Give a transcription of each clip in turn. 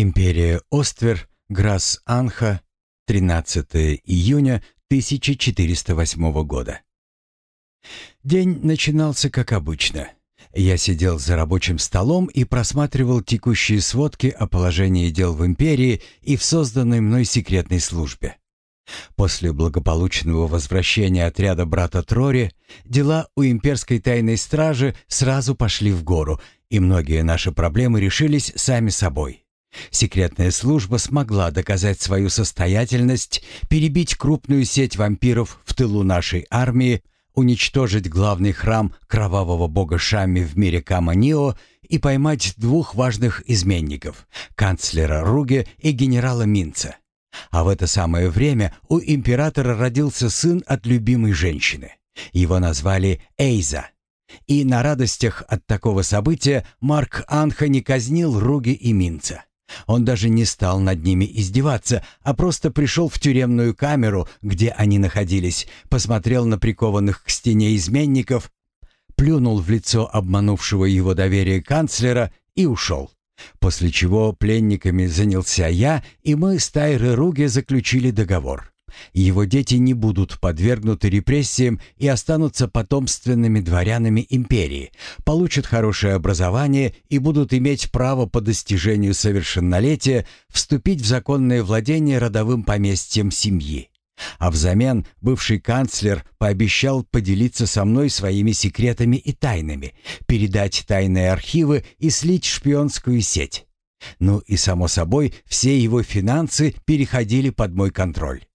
Империя Оствер, Грасс-Анха, 13 июня 1408 года. День начинался как обычно. Я сидел за рабочим столом и просматривал текущие сводки о положении дел в империи и в созданной мной секретной службе. После благополучного возвращения отряда брата Трори дела у имперской тайной стражи сразу пошли в гору, и многие наши проблемы решились сами собой. Секретная служба смогла доказать свою состоятельность, перебить крупную сеть вампиров в тылу нашей армии, уничтожить главный храм кровавого бога Шами в мире Каманио и поймать двух важных изменников – канцлера Руге и генерала Минца. А в это самое время у императора родился сын от любимой женщины. Его назвали Эйза. И на радостях от такого события Марк Анха не казнил Руги и Минца. Он даже не стал над ними издеваться, а просто пришел в тюремную камеру, где они находились, посмотрел на прикованных к стене изменников, плюнул в лицо обманувшего его доверие канцлера и ушел. После чего пленниками занялся я, и мы с Тайры Руге заключили договор. Его дети не будут подвергнуты репрессиям и останутся потомственными дворянами империи, получат хорошее образование и будут иметь право по достижению совершеннолетия вступить в законное владение родовым поместьем семьи. А взамен бывший канцлер пообещал поделиться со мной своими секретами и тайнами, передать тайные архивы и слить шпионскую сеть. Ну и, само собой, все его финансы переходили под мой контроль.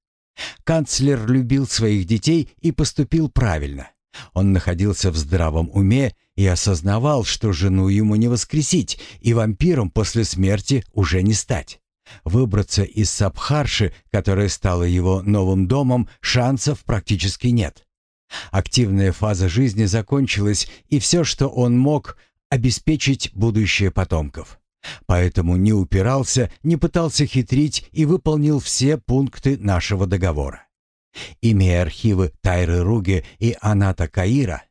Канцлер любил своих детей и поступил правильно. Он находился в здравом уме и осознавал, что жену ему не воскресить и вампиром после смерти уже не стать. Выбраться из Сабхарши, которая стала его новым домом, шансов практически нет. Активная фаза жизни закончилась, и все, что он мог, обеспечить будущее потомков. Поэтому не упирался, не пытался хитрить и выполнил все пункты нашего договора. Имея архивы Тайры Руге и Аната Каира,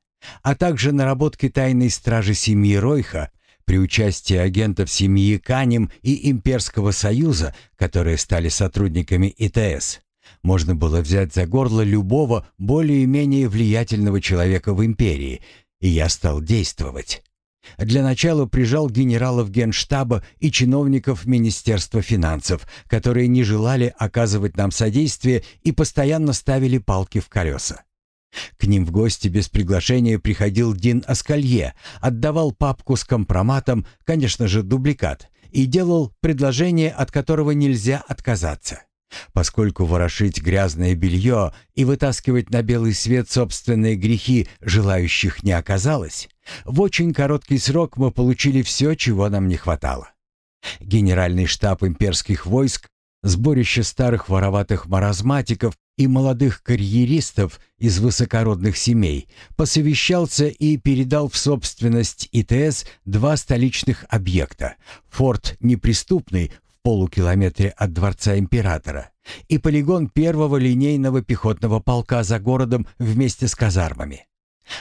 а также наработки тайной стражи семьи Ройха, при участии агентов семьи Канем и Имперского Союза, которые стали сотрудниками ИТС, можно было взять за горло любого более-менее влиятельного человека в империи, и я стал действовать. Для начала прижал генералов Генштаба и чиновников Министерства финансов, которые не желали оказывать нам содействие и постоянно ставили палки в колеса. К ним в гости без приглашения приходил Дин Аскалье, отдавал папку с компроматом, конечно же, дубликат, и делал предложение, от которого нельзя отказаться. Поскольку ворошить грязное белье и вытаскивать на белый свет собственные грехи желающих не оказалось, в очень короткий срок мы получили все, чего нам не хватало. Генеральный штаб имперских войск, сборище старых вороватых маразматиков и молодых карьеристов из высокородных семей, посовещался и передал в собственность ИТС два столичных объекта – форт Неприступный полукилометре от дворца императора и полигон первого линейного пехотного полка за городом вместе с казармами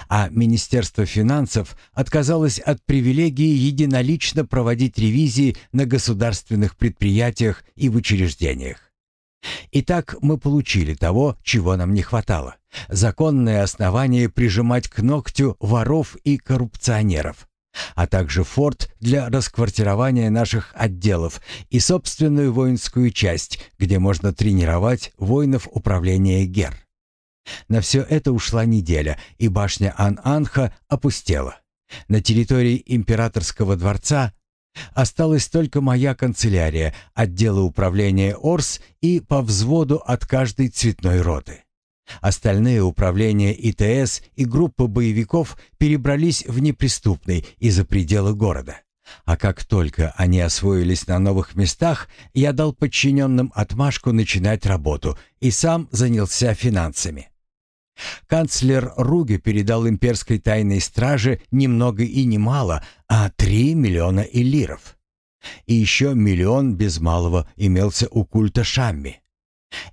а Министерство финансов отказалось от привилегии единолично проводить ревизии на государственных предприятиях и в учреждениях. Итак, мы получили того, чего нам не хватало. Законное основание прижимать к ногтю воров и коррупционеров, а также форт для расквартирования наших отделов и собственную воинскую часть, где можно тренировать воинов управления ГЕР. На все это ушла неделя, и башня Ан-Анха опустела. На территории императорского дворца осталась только моя канцелярия, отделы управления Орс и по взводу от каждой цветной роты. Остальные управления ИТС и группы боевиков перебрались в неприступный и за пределы города. А как только они освоились на новых местах, я дал подчиненным отмашку начинать работу и сам занялся финансами. Канцлер Руге передал имперской тайной страже ни много и ни мало, а три миллиона эллиров. И еще миллион без малого имелся у культа Шамми.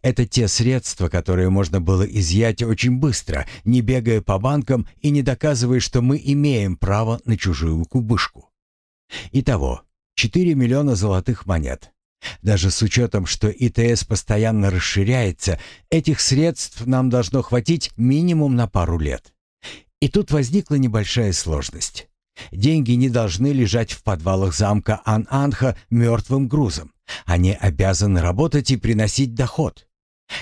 Это те средства, которые можно было изъять очень быстро, не бегая по банкам и не доказывая, что мы имеем право на чужую кубышку. Итого, 4 миллиона золотых монет. Даже с учетом, что ИТС постоянно расширяется, этих средств нам должно хватить минимум на пару лет. И тут возникла небольшая сложность. Деньги не должны лежать в подвалах замка Ан-Анха мертвым грузом. Они обязаны работать и приносить доход.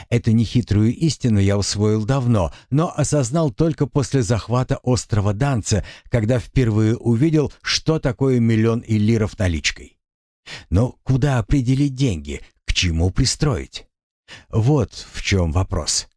Эту нехитрую истину я усвоил давно, но осознал только после захвата острова Данца, когда впервые увидел, что такое миллион иллиров наличкой. Но куда определить деньги, к чему пристроить? Вот в чем вопрос.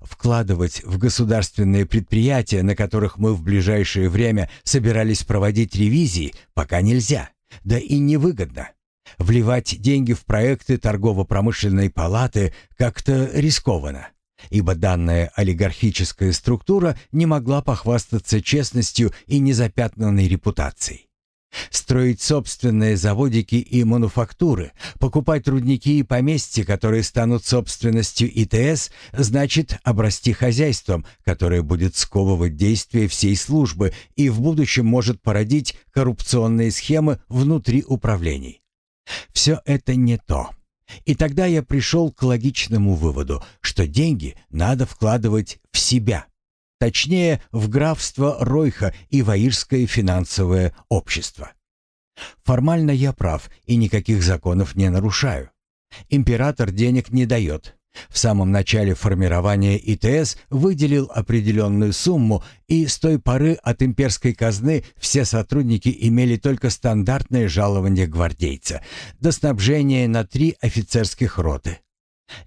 Вкладывать в государственные предприятия, на которых мы в ближайшее время собирались проводить ревизии, пока нельзя, да и невыгодно. Вливать деньги в проекты торгово-промышленной палаты как-то рискованно, ибо данная олигархическая структура не могла похвастаться честностью и незапятнанной репутацией. Строить собственные заводики и мануфактуры, покупать рудники и поместья, которые станут собственностью ИТС, значит обрасти хозяйством, которое будет сковывать действия всей службы и в будущем может породить коррупционные схемы внутри управлений. Все это не то. И тогда я пришел к логичному выводу, что деньги надо вкладывать в себя – Точнее, в графство Ройха и Ваирское финансовое общество. Формально я прав и никаких законов не нарушаю. Император денег не дает. В самом начале формирования ИТС выделил определенную сумму, и с той поры от имперской казны все сотрудники имели только стандартное жалование гвардейца, до снабжения на три офицерских роты.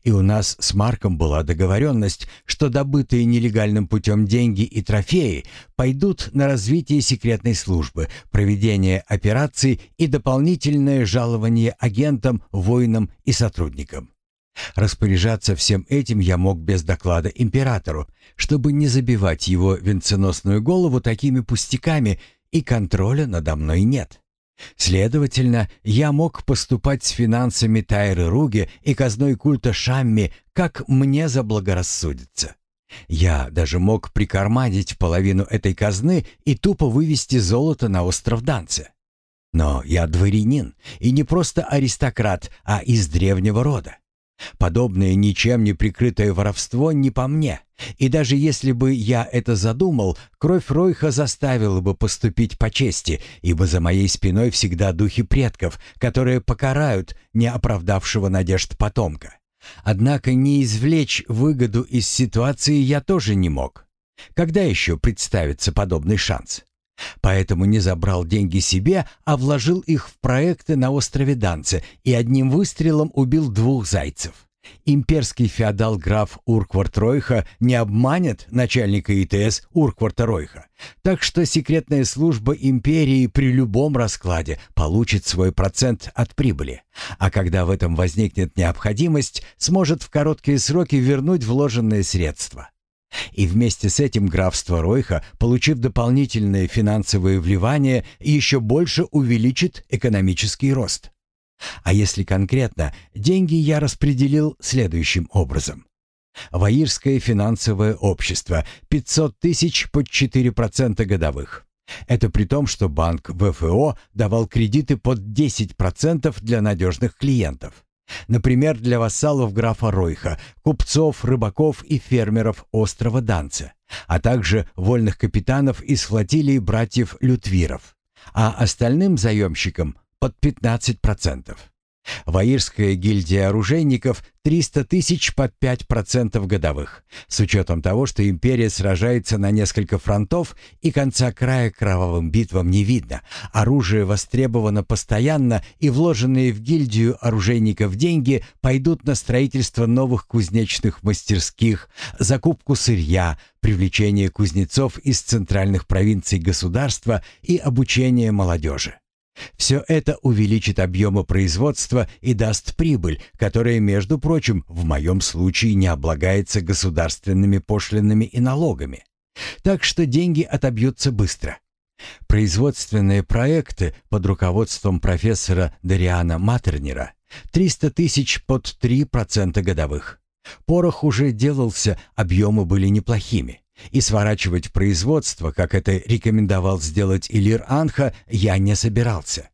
И у нас с Марком была договоренность, что добытые нелегальным путем деньги и трофеи пойдут на развитие секретной службы, проведение операций и дополнительное жалование агентам, воинам и сотрудникам. Распоряжаться всем этим я мог без доклада императору, чтобы не забивать его венценосную голову такими пустяками, и контроля надо мной нет. Следовательно, я мог поступать с финансами Тайры Руги и казной культа Шамми, как мне заблагорассудится. Я даже мог прикарманить половину этой казны и тупо вывести золото на остров Данце. Но я дворянин, и не просто аристократ, а из древнего рода. Подобное ничем не прикрытое воровство не по мне. И даже если бы я это задумал, кровь Ройха заставила бы поступить по чести, ибо за моей спиной всегда духи предков, которые покарают неоправдавшего надежд потомка. Однако не извлечь выгоду из ситуации я тоже не мог. Когда еще представится подобный шанс? Поэтому не забрал деньги себе, а вложил их в проекты на острове Данце и одним выстрелом убил двух зайцев. Имперский феодал граф Урквард Ройха не обманет начальника ИТС Уркварта Ройха, так что секретная служба империи при любом раскладе получит свой процент от прибыли, а когда в этом возникнет необходимость, сможет в короткие сроки вернуть вложенные средства. И вместе с этим графство Ройха, получив дополнительные финансовые вливания, еще больше увеличит экономический рост. А если конкретно, деньги я распределил следующим образом. Ваирское финансовое общество – 500 тысяч под 4% годовых. Это при том, что банк ВФО давал кредиты под 10% для надежных клиентов. Например, для вассалов графа Ройха, купцов, рыбаков и фермеров острова Данце, а также вольных капитанов из флотилии братьев Лютвиров, а остальным заемщикам под 15%. Ваирская гильдия оружейников 300 тысяч под 5% годовых, с учетом того, что империя сражается на несколько фронтов и конца края кровавым битвам не видно. Оружие востребовано постоянно, и вложенные в гильдию оружейников деньги пойдут на строительство новых кузнечных мастерских, закупку сырья, привлечение кузнецов из центральных провинций государства и обучение молодежи. Все это увеличит объемы производства и даст прибыль, которая, между прочим, в моем случае не облагается государственными пошлинами и налогами. Так что деньги отобьются быстро. Производственные проекты под руководством профессора Дариана Матернера 300 тысяч под 3% годовых. Порох уже делался, объемы были неплохими. И сворачивать производство, как это рекомендовал сделать Илир Анха, я не собирался.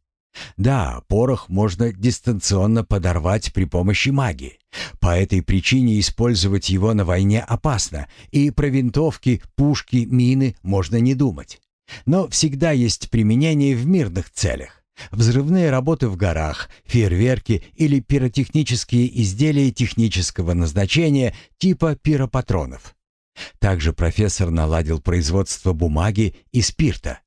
Да, порох можно дистанционно подорвать при помощи магии. По этой причине использовать его на войне опасно, и про винтовки, пушки, мины можно не думать. Но всегда есть применение в мирных целях. Взрывные работы в горах, фейерверки или пиротехнические изделия технического назначения типа пиропатронов. Также профессор наладил производство бумаги и спирта.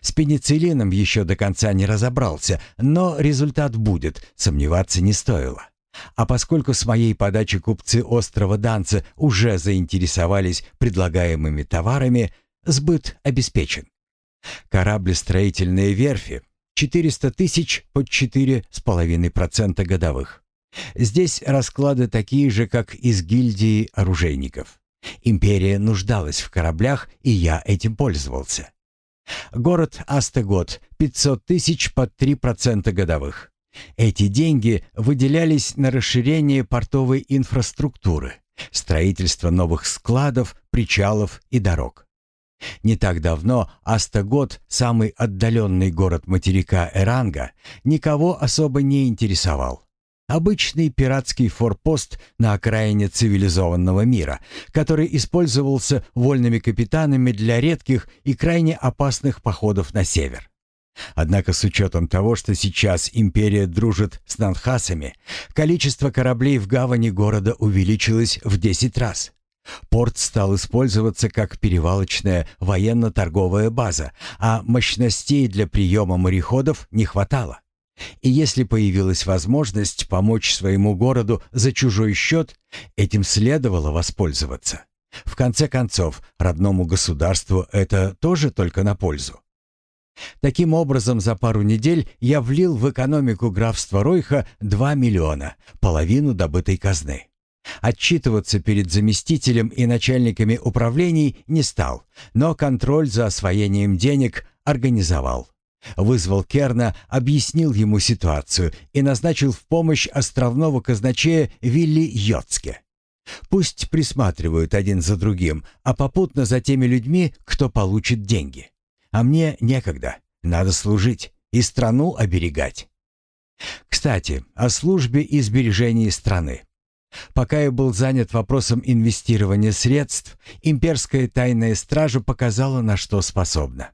С пенициллином еще до конца не разобрался, но результат будет, сомневаться не стоило. А поскольку с моей подачи купцы острова Данца уже заинтересовались предлагаемыми товарами, сбыт обеспечен. Кораблестроительные верфи 400 тысяч под 4,5% годовых. Здесь расклады такие же, как из гильдии оружейников. Империя нуждалась в кораблях, и я этим пользовался. Город Астегот 500 тысяч под 3% годовых. Эти деньги выделялись на расширение портовой инфраструктуры, строительство новых складов, причалов и дорог. Не так давно Астагот, самый отдаленный город материка Эранга, никого особо не интересовал. Обычный пиратский форпост на окраине цивилизованного мира, который использовался вольными капитанами для редких и крайне опасных походов на север. Однако с учетом того, что сейчас империя дружит с Нанхасами, количество кораблей в гавани города увеличилось в 10 раз. Порт стал использоваться как перевалочная военно-торговая база, а мощностей для приема мореходов не хватало. И если появилась возможность помочь своему городу за чужой счет, этим следовало воспользоваться. В конце концов, родному государству это тоже только на пользу. Таким образом, за пару недель я влил в экономику графства Ройха 2 миллиона, половину добытой казны. Отчитываться перед заместителем и начальниками управлений не стал, но контроль за освоением денег организовал. Вызвал Керна, объяснил ему ситуацию и назначил в помощь островного казначея Вилли Йоцке. Пусть присматривают один за другим, а попутно за теми людьми, кто получит деньги. А мне некогда, надо служить и страну оберегать. Кстати, о службе и сбережении страны. Пока я был занят вопросом инвестирования средств, имперская тайная стража показала, на что способна.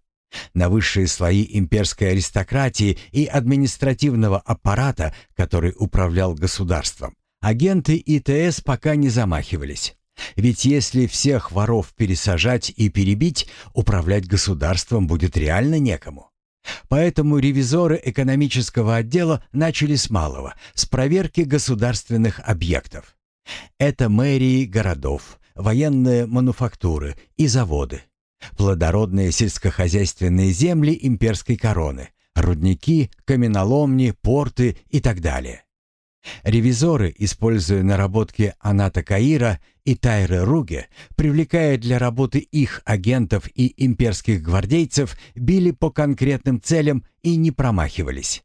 На высшие слои имперской аристократии и административного аппарата, который управлял государством, агенты ИТС пока не замахивались. Ведь если всех воров пересажать и перебить, управлять государством будет реально некому. Поэтому ревизоры экономического отдела начали с малого, с проверки государственных объектов. Это мэрии городов, военные мануфактуры и заводы, плодородные сельскохозяйственные земли имперской короны, рудники, каменоломни, порты и так далее. Ревизоры, используя наработки Аната Каира и Тайры Руге, привлекая для работы их агентов и имперских гвардейцев, били по конкретным целям и не промахивались.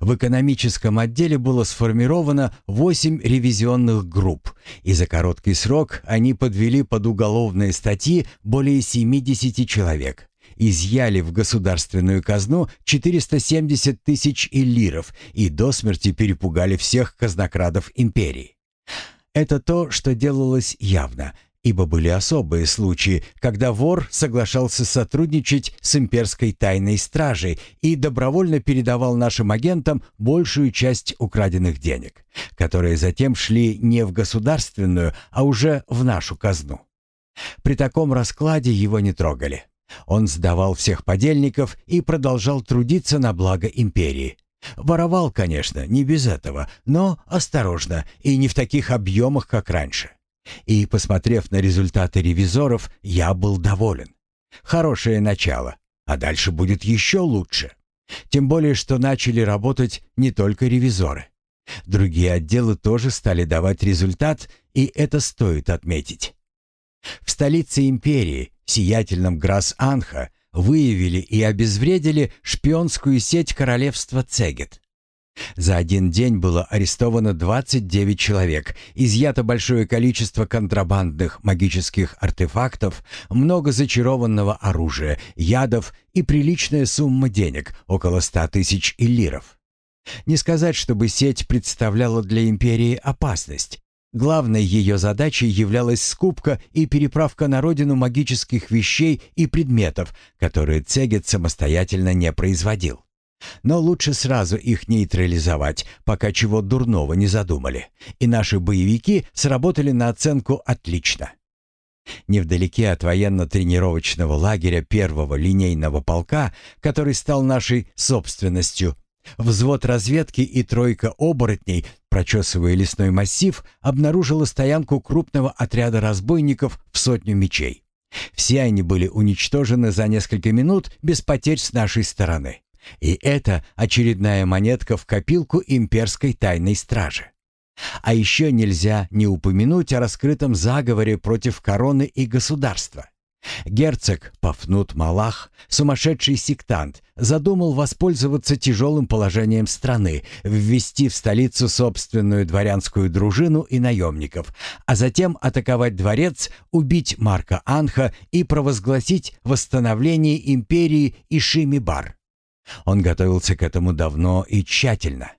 В экономическом отделе было сформировано 8 ревизионных групп, и за короткий срок они подвели под уголовные статьи более 70 человек. Изъяли в государственную казну 470 тысяч иллиров и до смерти перепугали всех казнокрадов империи. Это то, что делалось явно, ибо были особые случаи, когда вор соглашался сотрудничать с имперской тайной стражей и добровольно передавал нашим агентам большую часть украденных денег, которые затем шли не в государственную, а уже в нашу казну. При таком раскладе его не трогали. Он сдавал всех подельников и продолжал трудиться на благо империи. Воровал, конечно, не без этого, но осторожно и не в таких объемах, как раньше. И, посмотрев на результаты ревизоров, я был доволен. Хорошее начало, а дальше будет еще лучше. Тем более, что начали работать не только ревизоры. Другие отделы тоже стали давать результат, и это стоит отметить. В столице империи, сиятельном Грас-Анха, выявили и обезвредили шпионскую сеть королевства Цегет. За один день было арестовано 29 человек, изъято большое количество контрабандных магических артефактов, много зачарованного оружия, ядов и приличная сумма денег, около 100 тысяч иллиров. Не сказать, чтобы сеть представляла для империи опасность. Главной ее задачей являлась скупка и переправка на родину магических вещей и предметов, которые Цегет самостоятельно не производил. Но лучше сразу их нейтрализовать, пока чего дурного не задумали. И наши боевики сработали на оценку отлично. Невдалеке от военно-тренировочного лагеря первого линейного полка, который стал нашей собственностью, взвод разведки и тройка оборотней, прочесывая лесной массив, обнаружила стоянку крупного отряда разбойников в сотню мечей. Все они были уничтожены за несколько минут без потерь с нашей стороны. И это очередная монетка в копилку имперской тайной стражи. А еще нельзя не упомянуть о раскрытом заговоре против короны и государства. Герцог Пафнут Малах, сумасшедший сектант, задумал воспользоваться тяжелым положением страны, ввести в столицу собственную дворянскую дружину и наемников, а затем атаковать дворец, убить Марка Анха и провозгласить восстановление империи Ишими-Бар. Он готовился к этому давно и тщательно.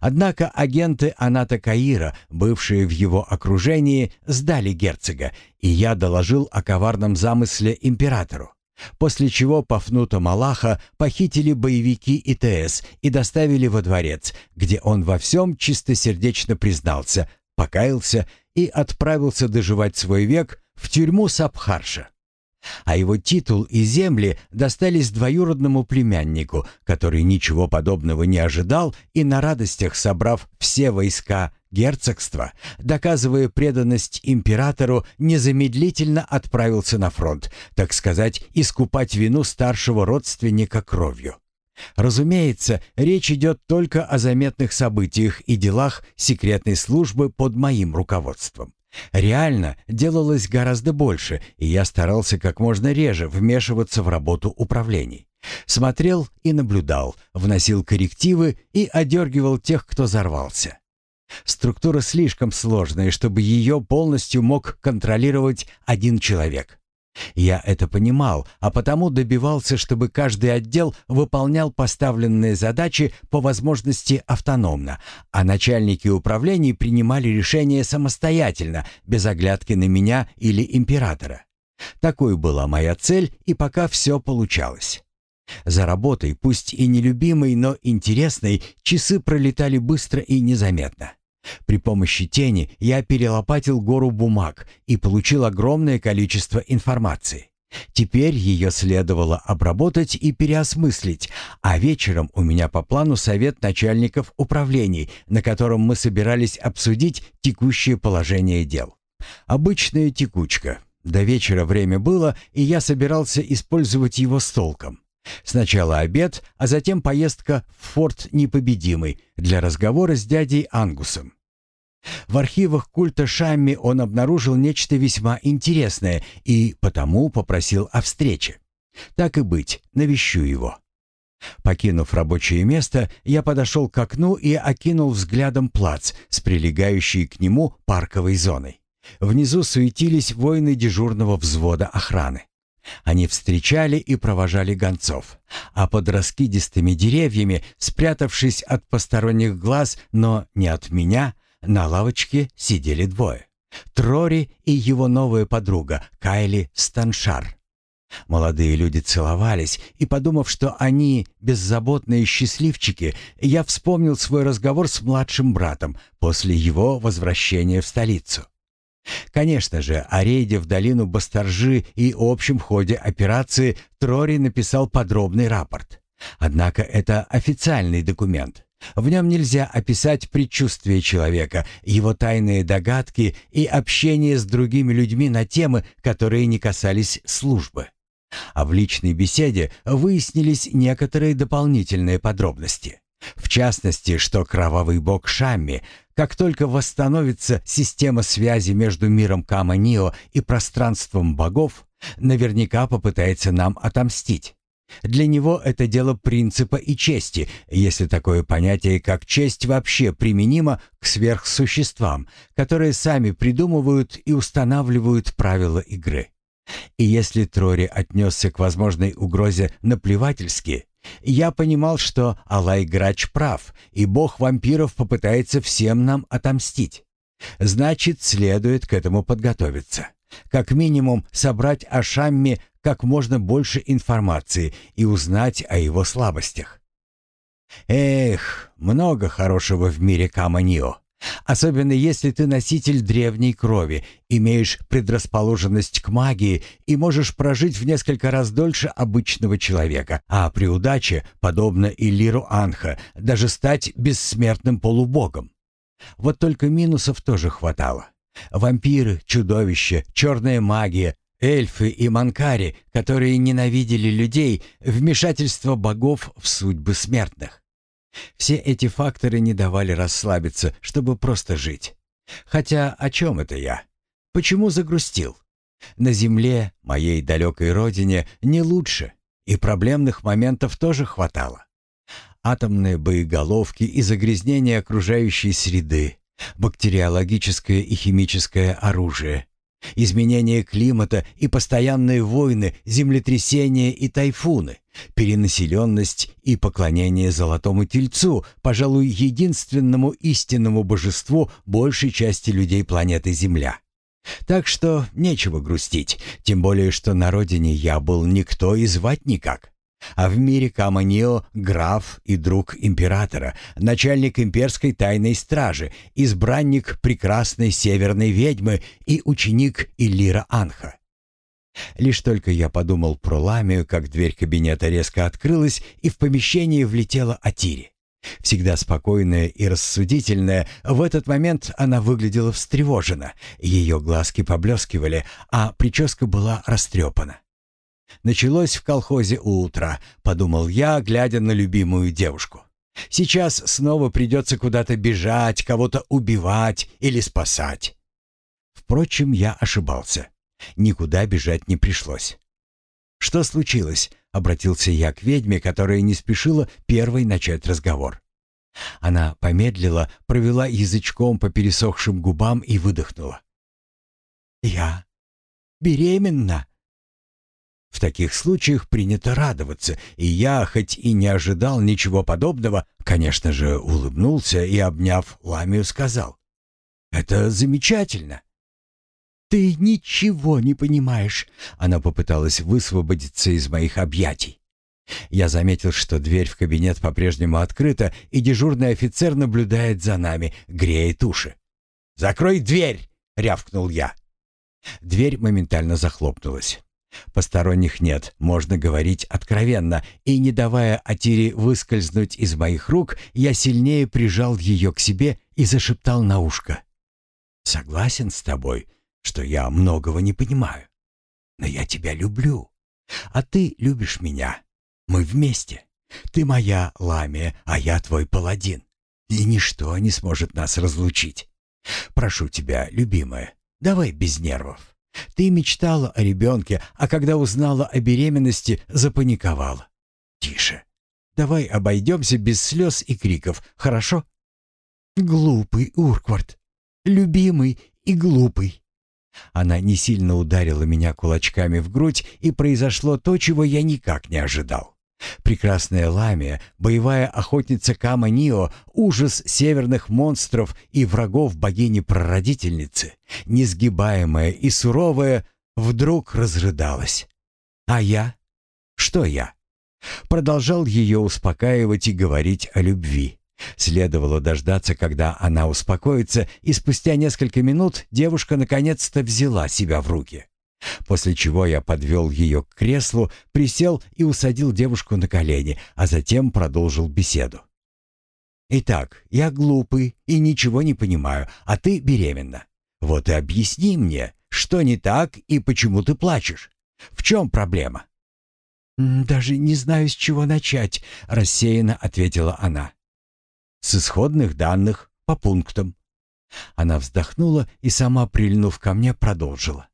Однако агенты Аната Каира, бывшие в его окружении, сдали герцога, и я доложил о коварном замысле императору. После чего Пафнута Малаха похитили боевики ИТС и доставили во дворец, где он во всем чистосердечно признался, покаялся и отправился доживать свой век в тюрьму Сабхарша а его титул и земли достались двоюродному племяннику, который ничего подобного не ожидал и на радостях, собрав все войска герцогства, доказывая преданность императору, незамедлительно отправился на фронт, так сказать, искупать вину старшего родственника кровью. Разумеется, речь идет только о заметных событиях и делах секретной службы под моим руководством. Реально делалось гораздо больше, и я старался как можно реже вмешиваться в работу управлений. Смотрел и наблюдал, вносил коррективы и одергивал тех, кто взорвался. Структура слишком сложная, чтобы ее полностью мог контролировать один человек. Я это понимал, а потому добивался, чтобы каждый отдел выполнял поставленные задачи по возможности автономно, а начальники управлений принимали решения самостоятельно, без оглядки на меня или императора. Такой была моя цель, и пока все получалось. За работой, пусть и нелюбимой, но интересной, часы пролетали быстро и незаметно. При помощи тени я перелопатил гору бумаг и получил огромное количество информации. Теперь ее следовало обработать и переосмыслить, а вечером у меня по плану совет начальников управлений, на котором мы собирались обсудить текущее положение дел. Обычная текучка. До вечера время было, и я собирался использовать его с толком. Сначала обед, а затем поездка в форт Непобедимый для разговора с дядей Ангусом. В архивах культа Шамми он обнаружил нечто весьма интересное и потому попросил о встрече. Так и быть, навещу его. Покинув рабочее место, я подошел к окну и окинул взглядом плац с прилегающей к нему парковой зоной. Внизу суетились воины дежурного взвода охраны. Они встречали и провожали гонцов, а под раскидистыми деревьями, спрятавшись от посторонних глаз, но не от меня, на лавочке сидели двое. Трори и его новая подруга Кайли Станшар. Молодые люди целовались, и, подумав, что они беззаботные счастливчики, я вспомнил свой разговор с младшим братом после его возвращения в столицу. Конечно же, о рейде в долину Бастаржи и общем ходе операции Трори написал подробный рапорт. Однако это официальный документ. В нем нельзя описать предчувствие человека, его тайные догадки и общение с другими людьми на темы, которые не касались службы. А в личной беседе выяснились некоторые дополнительные подробности. В частности, что кровавый бог Шамми, как только восстановится система связи между миром Кама-Нио и пространством богов, наверняка попытается нам отомстить. Для него это дело принципа и чести, если такое понятие, как честь, вообще применимо к сверхсуществам, которые сами придумывают и устанавливают правила игры. И если Трори отнесся к возможной угрозе наплевательски, я понимал, что Алай Грач прав, и бог вампиров попытается всем нам отомстить. Значит, следует к этому подготовиться. Как минимум, собрать о Шамме как можно больше информации и узнать о его слабостях. Эх, много хорошего в мире Каманио. Особенно если ты носитель древней крови, имеешь предрасположенность к магии и можешь прожить в несколько раз дольше обычного человека, а при удаче, подобно Иллиру Анха, даже стать бессмертным полубогом. Вот только минусов тоже хватало. Вампиры, чудовища, черная магия, эльфы и манкари, которые ненавидели людей, вмешательство богов в судьбы смертных. Все эти факторы не давали расслабиться, чтобы просто жить. Хотя о чем это я? Почему загрустил? На земле, моей далекой родине, не лучше, и проблемных моментов тоже хватало. Атомные боеголовки и загрязнение окружающей среды, бактериологическое и химическое оружие, изменение климата и постоянные войны, землетрясения и тайфуны, перенаселенность и поклонение золотому тельцу, пожалуй, единственному истинному божеству большей части людей планеты Земля. Так что нечего грустить, тем более что на родине я был никто и звать никак. А в мире Каманио граф и друг императора, начальник имперской тайной стражи, избранник прекрасной северной ведьмы и ученик Иллира Анха. Лишь только я подумал про Ламию, как дверь кабинета резко открылась, и в помещение влетела Атири. Всегда спокойная и рассудительная, в этот момент она выглядела встревоженно, ее глазки поблескивали, а прическа была растрепана. Началось в колхозе у утра, подумал я, глядя на любимую девушку. Сейчас снова придется куда-то бежать, кого-то убивать или спасать. Впрочем, я ошибался. Никуда бежать не пришлось. «Что случилось?» — обратился я к ведьме, которая не спешила первой начать разговор. Она помедлила, провела язычком по пересохшим губам и выдохнула. «Я беременна!» В таких случаях принято радоваться, и я, хоть и не ожидал ничего подобного, конечно же, улыбнулся и, обняв Ламию, сказал. «Это замечательно!» «Ты ничего не понимаешь!» Она попыталась высвободиться из моих объятий. Я заметил, что дверь в кабинет по-прежнему открыта, и дежурный офицер наблюдает за нами, греет уши. «Закрой дверь!» — рявкнул я. Дверь моментально захлопнулась. Посторонних нет, можно говорить откровенно, и не давая Атире выскользнуть из моих рук, я сильнее прижал ее к себе и зашептал на ушко. «Согласен с тобой, что я многого не понимаю, но я тебя люблю, а ты любишь меня. Мы вместе. Ты моя Ламия, а я твой паладин, и ничто не сможет нас разлучить. Прошу тебя, любимая, давай без нервов». Ты мечтала о ребенке, а когда узнала о беременности, запаниковала. Тише. Давай обойдемся без слез и криков, хорошо? Глупый Урквард. Любимый и глупый. Она не сильно ударила меня кулачками в грудь, и произошло то, чего я никак не ожидал. Прекрасная Ламия, боевая охотница Кама Нио, ужас северных монстров и врагов богини-прародительницы, несгибаемая и суровая, вдруг разрыдалась. А я? Что я? Продолжал ее успокаивать и говорить о любви. Следовало дождаться, когда она успокоится, и спустя несколько минут девушка наконец-то взяла себя в руки. После чего я подвел ее к креслу, присел и усадил девушку на колени, а затем продолжил беседу. «Итак, я глупый и ничего не понимаю, а ты беременна. Вот и объясни мне, что не так и почему ты плачешь. В чем проблема?» «Даже не знаю, с чего начать», — рассеянно ответила она. «С исходных данных, по пунктам». Она вздохнула и сама, прильнув ко мне, продолжила.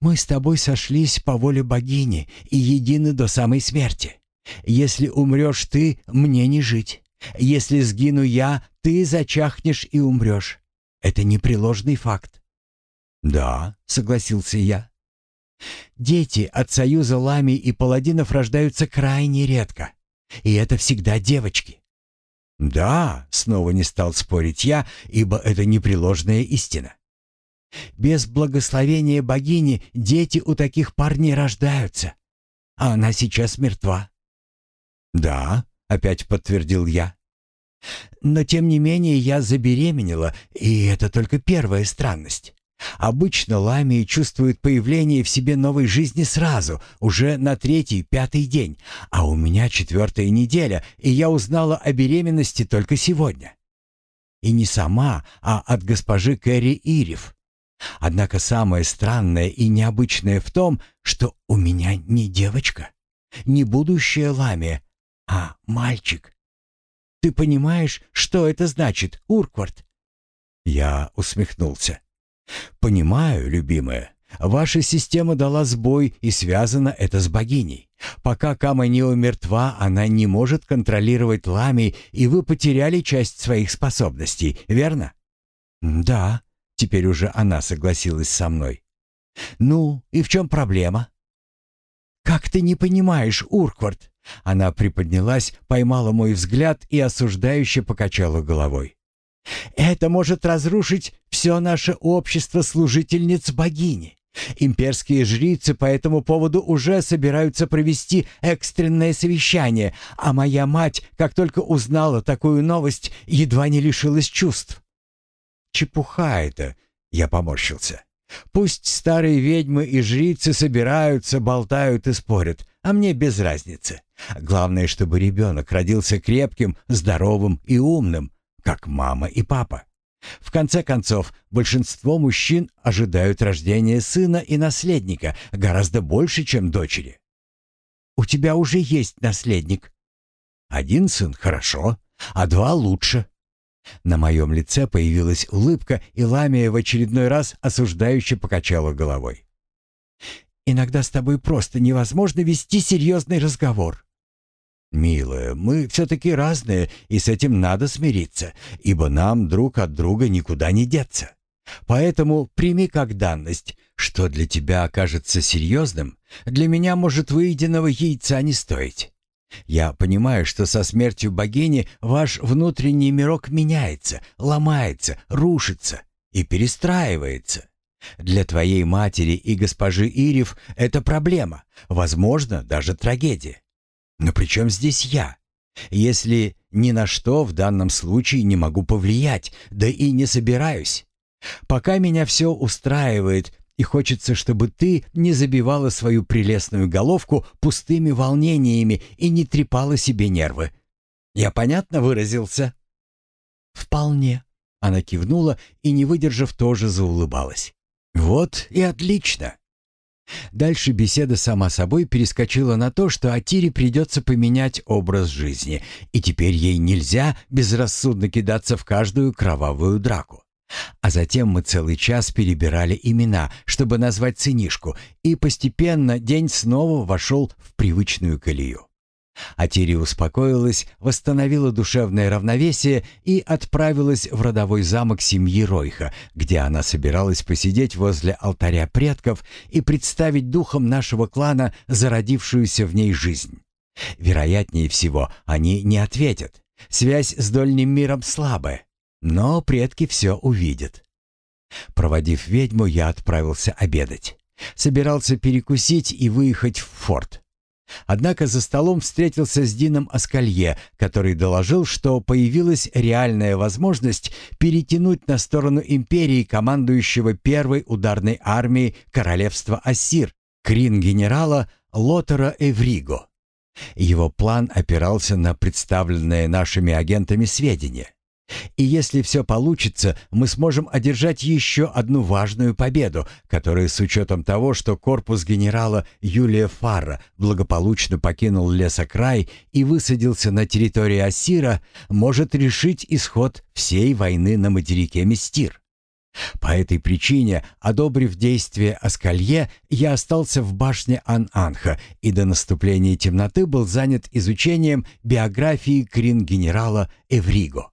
Мы с тобой сошлись по воле богини и едины до самой смерти. Если умрешь ты, мне не жить. Если сгину я, ты зачахнешь и умрешь. Это непреложный факт». «Да», — согласился я. «Дети от союза лами и паладинов рождаются крайне редко. И это всегда девочки». «Да», — снова не стал спорить я, ибо это непреложная истина. «Без благословения богини дети у таких пар не рождаются, а она сейчас мертва». «Да», — опять подтвердил я. «Но тем не менее я забеременела, и это только первая странность. Обычно ламии чувствуют появление в себе новой жизни сразу, уже на третий-пятый день, а у меня четвертая неделя, и я узнала о беременности только сегодня. И не сама, а от госпожи Кэрри Ирев. Однако самое странное и необычное в том, что у меня не девочка, не будущая ламия, а мальчик. Ты понимаешь, что это значит, Урквард?» Я усмехнулся. «Понимаю, любимая. Ваша система дала сбой, и связано это с богиней. Пока Каманио мертва, она не может контролировать Лами, и вы потеряли часть своих способностей, верно?» «Да», — теперь уже она согласилась со мной. «Ну, и в чем проблема?» «Как ты не понимаешь, Урквард?» Она приподнялась, поймала мой взгляд и осуждающе покачала головой. Это может разрушить все наше общество служительниц богини. Имперские жрицы по этому поводу уже собираются провести экстренное совещание, а моя мать, как только узнала такую новость, едва не лишилась чувств. Чепуха это, я поморщился. Пусть старые ведьмы и жрицы собираются, болтают и спорят, а мне без разницы. Главное, чтобы ребенок родился крепким, здоровым и умным, как мама и папа. В конце концов, большинство мужчин ожидают рождения сына и наследника гораздо больше, чем дочери. У тебя уже есть наследник. Один сын хорошо, а два лучше. На моем лице появилась улыбка, и Ламия в очередной раз осуждающе покачала головой. «Иногда с тобой просто невозможно вести серьезный разговор. «Милая, мы все-таки разные, и с этим надо смириться, ибо нам друг от друга никуда не деться. Поэтому прими как данность, что для тебя окажется серьезным, для меня может выеденного яйца не стоить. Я понимаю, что со смертью богини ваш внутренний мирок меняется, ломается, рушится и перестраивается. Для твоей матери и госпожи Ирев это проблема, возможно, даже трагедия. Но при чем здесь я? Если ни на что в данном случае не могу повлиять, да и не собираюсь. Пока меня все устраивает, и хочется, чтобы ты не забивала свою прелестную головку пустыми волнениями и не трепала себе нервы. Я понятно выразился? Вполне. Она кивнула и, не выдержав, тоже заулыбалась. Вот и отлично. Дальше беседа сама собой перескочила на то, что Атире придется поменять образ жизни, и теперь ей нельзя безрассудно кидаться в каждую кровавую драку. А затем мы целый час перебирали имена, чтобы назвать сынишку, и постепенно день снова вошел в привычную колею. Атири успокоилась, восстановила душевное равновесие и отправилась в родовой замок семьи Ройха, где она собиралась посидеть возле алтаря предков и представить духом нашего клана зародившуюся в ней жизнь. Вероятнее всего, они не ответят. Связь с дольним миром слабая, но предки все увидят. Проводив ведьму, я отправился обедать. Собирался перекусить и выехать в форт. Однако за столом встретился с Дином Аскалье, который доложил, что появилась реальная возможность перетянуть на сторону империи командующего первой ударной армией королевства Ассир, крин-генерала Лотера Эвриго. Его план опирался на представленные нашими агентами сведения. И если все получится, мы сможем одержать еще одну важную победу, которая с учетом того, что корпус генерала Юлия Фарра благополучно покинул лесокрай и высадился на территории Ассира, может решить исход всей войны на материке Мистир. По этой причине, одобрив действия Аскалье, я остался в башне Ан-Анха и до наступления темноты был занят изучением биографии крин-генерала Эвриго.